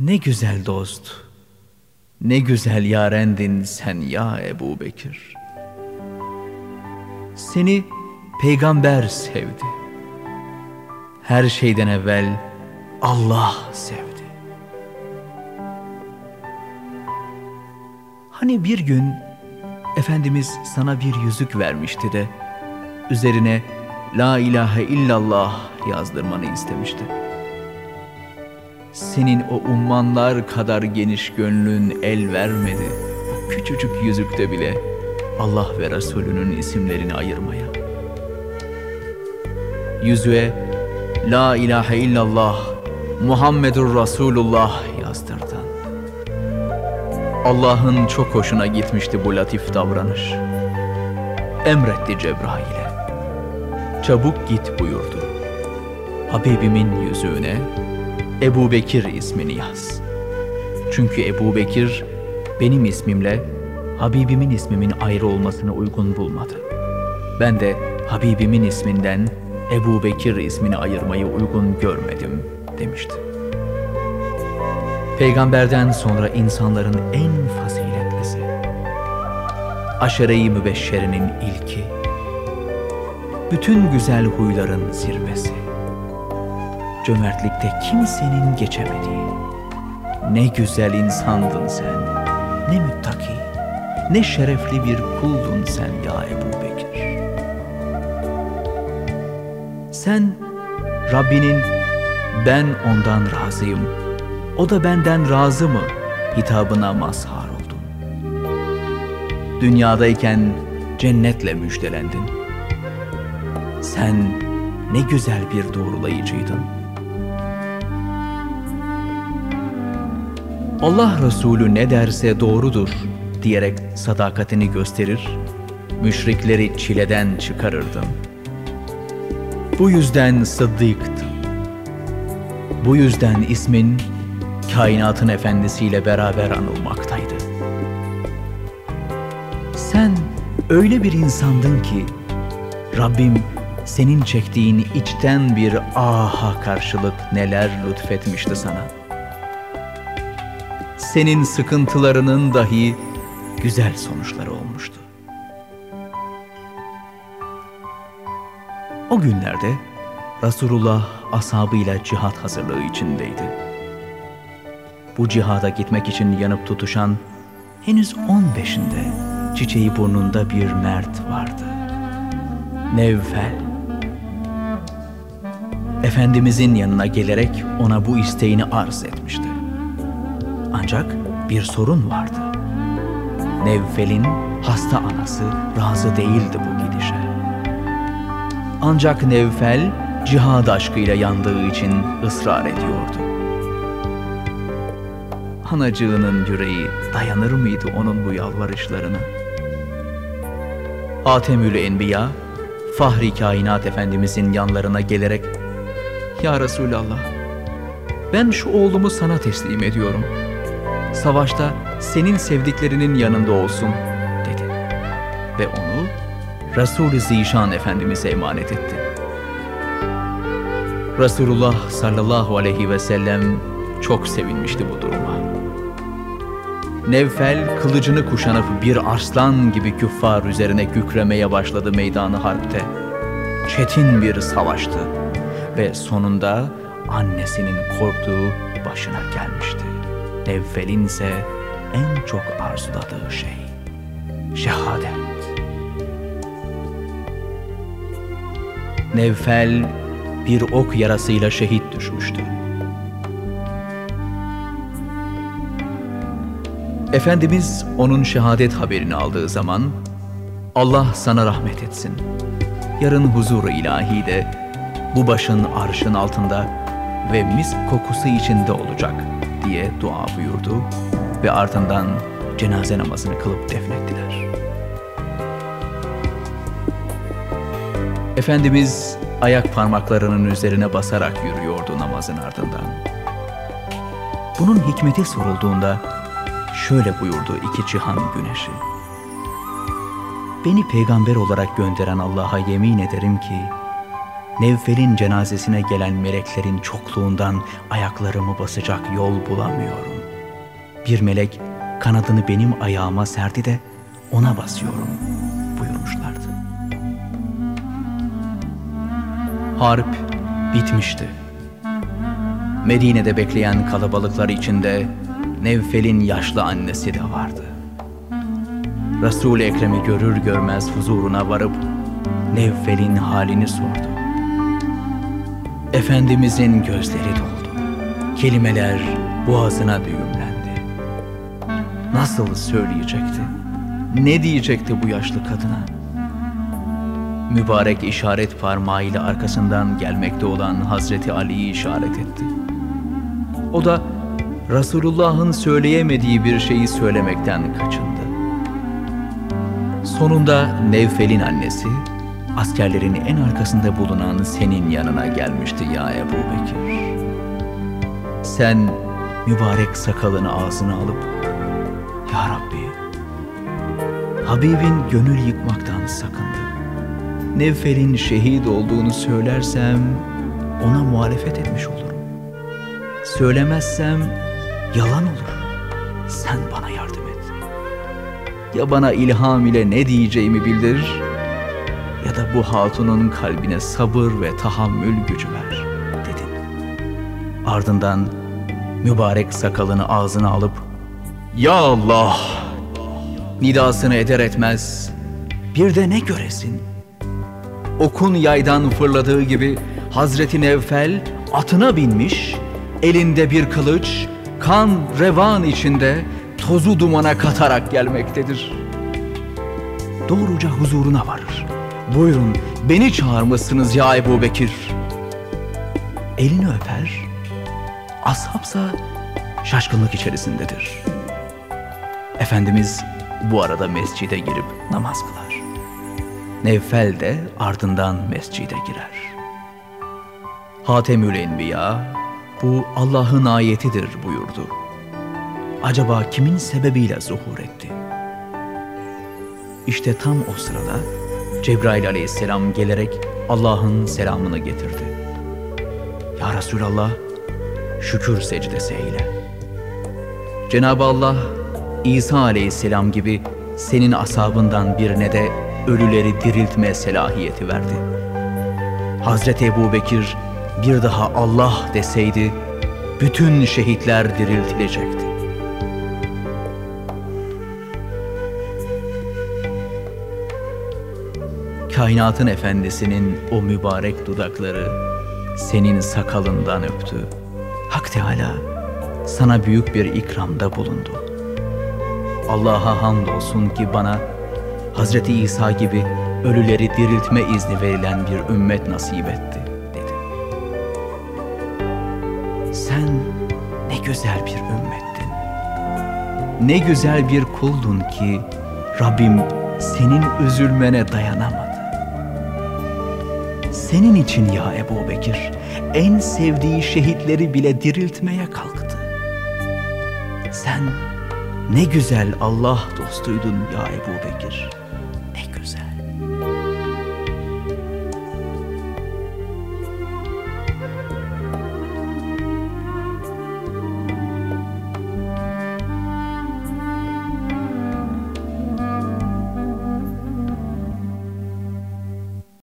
Ne güzel dost, ne güzel yarendin sen ya Ebu Bekir. Seni peygamber sevdi. Her şeyden evvel Allah sevdi. Hani bir gün Efendimiz sana bir yüzük vermişti de üzerine La ilahe illallah yazdırmanı istemişti. Senin o ummanlar kadar geniş gönlün el vermedi. O küçücük yüzükte bile Allah ve Resulünün isimlerini ayırmaya. Yüzüğe La ilahe illallah Muhammedur Resulullah yazdırdın. Allah'ın çok hoşuna gitmişti bu latif davranış. Emretti Cebrail'e. Çabuk git buyurdu. Habibimin yüzüğüne Ebu Bekir ismini yaz. Çünkü Ebu Bekir benim ismimle Habibimin ismimin ayrı olmasını uygun bulmadı. Ben de Habibimin isminden Ebu Bekir ismini ayırmayı uygun görmedim demişti. Peygamberden sonra insanların en faziletlisi, aşere-i mübeşşerenin ilki, bütün güzel huyların zirvesi, cömertlikte kimsenin geçemediği, ne güzel insandın sen, ne müttaki, ne şerefli bir kuldun sen ya Ebu Bekir. Sen Rabbinin ben ondan razıyım, o da benden razı mı hitabına mazhar oldun. Dünyadayken cennetle müjdelendin. Sen ne güzel bir doğrulayıcıydın. Allah Resulü ne derse doğrudur diyerek sadakatini gösterir, müşrikleri çileden çıkarırdın. Bu yüzden sıddıktın. Bu yüzden ismin kainatın efendisiyle beraber anılmaktaydı. Sen öyle bir insandın ki Rabbim senin çektiğin içten bir aha karşılık neler lütfetmişti sana. Senin sıkıntılarının dahi güzel sonuçları olmuştu. O günlerde Resulullah ashabıyla cihat hazırlığı içindeydi. Bu cihada gitmek için yanıp tutuşan henüz on beşinde çiçeği burnunda bir mert vardı. Nevfel. Efendimizin yanına gelerek ona bu isteğini arz etmişti. Ancak bir sorun vardı. Nevfel'in hasta anası razı değildi bu gidişe. Ancak Nevfel cihad aşkıyla yandığı için ısrar ediyordu. Anacığının yüreği dayanır mıydı onun bu yalvarışlarına? Hatemül Enbiya, Fahri Kainat Efendimizin yanlarına gelerek Ya Resulallah, ben şu oğlumu sana teslim ediyorum. Savaşta senin sevdiklerinin yanında olsun dedi. Ve onu Resul-i Zişan Efendimiz'e emanet etti. Resulullah sallallahu aleyhi ve sellem çok sevinmişti bu duruma. Nevfel kılıcını kuşanıp bir arslan gibi küffar üzerine kükremeye başladı meydanı harpte. Çetin bir savaştı ve sonunda annesinin korktuğu başına gelmişti. Nevfel'in ise en çok arzuladığı şey şehadet. Nevfel bir ok yarasıyla şehit düşmüştü. Efendimiz onun şehadet haberini aldığı zaman Allah sana rahmet etsin. Yarın huzur ilahi de bu başın arşın altında ve misk kokusu içinde olacak diye dua buyurdu ve ardından cenaze namazını kılıp defnettiler. Efendimiz ayak parmaklarının üzerine basarak yürüyordu namazın ardından. Bunun hikmeti sorulduğunda şöyle buyurdu iki cihan güneşi. Beni peygamber olarak gönderen Allah'a yemin ederim ki Nevfel'in cenazesine gelen meleklerin çokluğundan ayaklarımı basacak yol bulamıyorum. Bir melek kanadını benim ayağıma serdi de ona basıyorum buyurmuşlardı. Harp bitmişti. Medine'de bekleyen kalabalıklar içinde Nevfel'in yaşlı annesi de vardı. Resul-i Ekrem'i görür görmez huzuruna varıp Nevfel'in halini sordu. Efendimizin gözleri doldu. Kelimeler boğazına düğümlendi. Nasıl söyleyecekti? Ne diyecekti bu yaşlı kadına? Mübarek işaret parmağıyla arkasından gelmekte olan Hazreti Ali'yi işaret etti. O da Resulullah'ın söyleyemediği bir şeyi söylemekten kaçındı. Sonunda Nevfel'in annesi askerlerin en arkasında bulunan senin yanına gelmişti ya Ebu Bekir. Sen mübarek sakalını ağzına alıp Ya Rabbi Habibin gönül yıkmaktan sakındı. Nevfel'in şehit olduğunu söylersem ona muhalefet etmiş olurum. Söylemezsem yalan olur. Sen bana yardım et. Ya bana ilham ile ne diyeceğimi bildir ya da bu hatunun kalbine sabır ve tahammül gücü ver dedin. Ardından mübarek sakalını ağzına alıp Ya Allah nidasını eder etmez bir de ne göresin? Okun yaydan fırladığı gibi Hazreti Nevfel atına binmiş, elinde bir kılıç, kan revan içinde tozu dumana katarak gelmektedir. Doğruca huzuruna varır. Buyurun beni çağırmışsınız ya Ebu Bekir. Elini öper, ashabsa şaşkınlık içerisindedir. Efendimiz bu arada mescide girip namaz kılar. Nevfel de ardından mescide girer. Hatemül Enbiya bu Allah'ın ayetidir buyurdu. Acaba kimin sebebiyle zuhur etti? İşte tam o sırada Cebrail aleyhisselam gelerek Allah'ın selamını getirdi. Ya Resulallah şükür secdesi eyle. Cenab-ı Allah İsa aleyhisselam gibi senin asabından birine de ölüleri diriltme selahiyeti verdi. Hazreti Ebu Bekir bir daha Allah deseydi bütün şehitler diriltilecekti. Kainatın efendisinin o mübarek dudakları senin sakalından öptü. Hak Teala sana büyük bir ikramda bulundu. Allah'a hamdolsun ki bana Hazreti İsa gibi ölüleri diriltme izni verilen bir ümmet nasip etti dedi. Sen ne güzel bir ümmettin. Ne güzel bir kuldun ki Rabbim senin üzülmene dayanamadı. Senin için ya Ebu Bekir en sevdiği şehitleri bile diriltmeye kalktı. Sen ne güzel Allah dostuydun ya Ebu Bekir.''